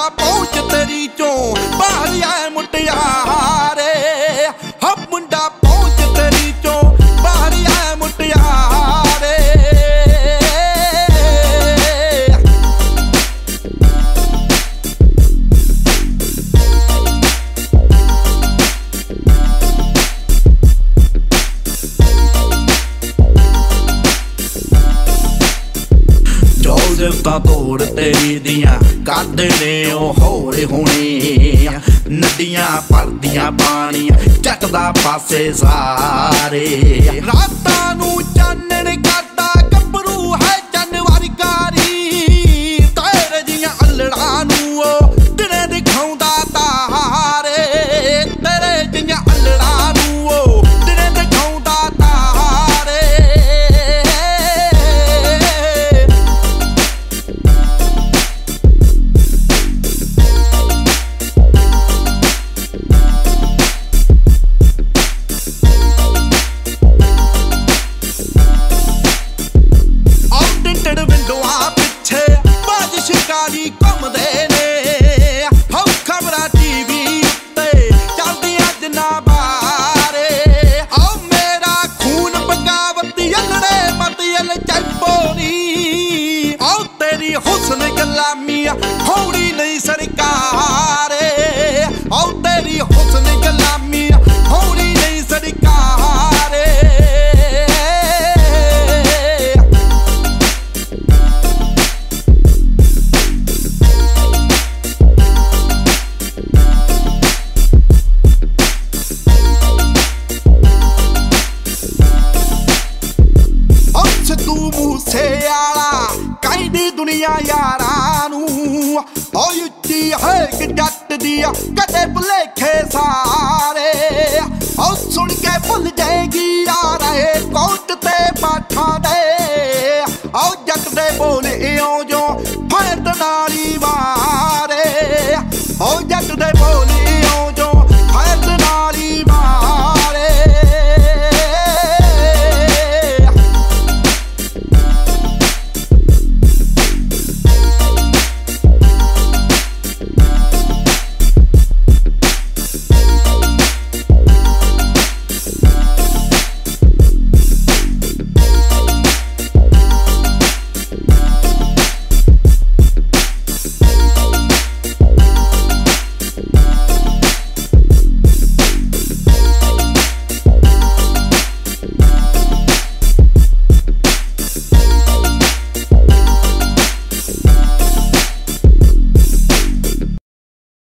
ਡੰਡਾ ਪਹੁੰਚ ਤੇਰੀ ਚੋਂ ਜੋਜ਼ਫ ਤੋੜ ਤੇਰੀ ਦੀਆਂ, ਕੱਢ ਨੇ ਉਹ ਹੋਰੇ ਹੋਣੇ ਨਦੀਆਂ ਭਰਦੀਆਂ ਪਾਣੀਆਂ ਚੱਕਦਾ ਪਾਸੇ ਸਾਰੇ। ਰਾਤਾਂ ਨੂੰ ਕਹਿੰਦੀ ਦੁਨੀਆ ਯਾਰਾਂ ਨੂੰ। ਓ ਉੱਚੀ ਹੈ ਕਿ ਜੱਟ ਦੀ ਕਦੇ ਭੁਲੇਖੇ ਸਾਰੇ। ਓ ਸੁਣ ਕੇ ਭੁੱਲ ਜਾਏਗੀ